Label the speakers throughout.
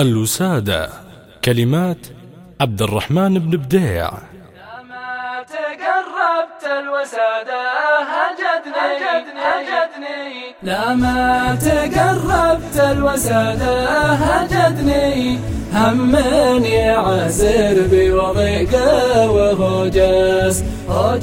Speaker 1: الوسادة كلمات عبد الرحمن بن بديع.
Speaker 2: ما تقربت الوسادة هجدني هجدني لا ما تقربت الوسادة هجدني هم يعسر بوضيقه وهو جاس هو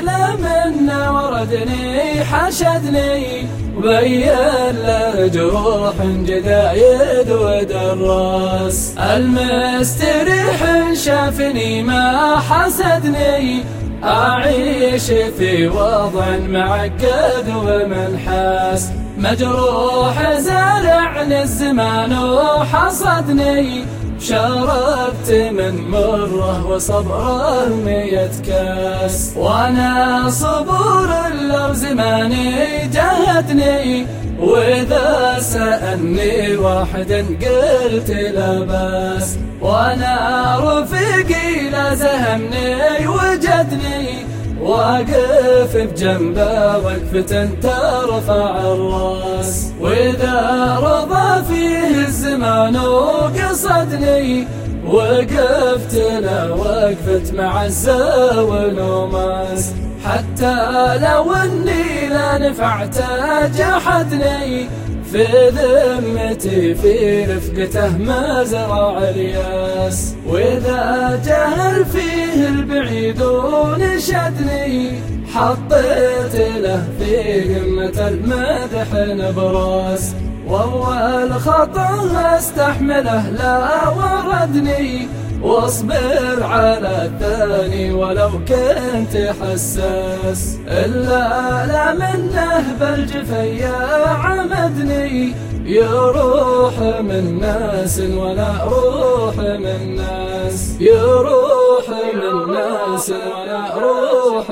Speaker 2: لمن وردني حشدني وبين له جروح جدايد ودراس المستريح شافني ما حسدني أعيش في وضع معقد ومنحاس مجروح زارع للزمان وحصدني شربت من مرة وصبره مية كاس. وأنا صبور لو زماني جهدني وإذا سألني واحد قلت لا بأس. وأنا رفيقي لا زهمني وجدني واقف بجنبه وقفة ترفع الراس. وإذا رضى فيه الزمان وقصدني وقفت له وقفت معزة ونوماس. حتى لو إني لا نفعت جحدني. في ذمتي في رفقته ما زرع الياس. وإذا جهل فيه البعيد ونشدني حطيت له في قمة المدح نبراس. واول خطأ استحمله لا وردني. واصبر على الثاني ولو كنت حساس. إلا لا منه بالجفيا عمدني يروح من ناس ولا روح من ناس. يروح من ناس ولا روح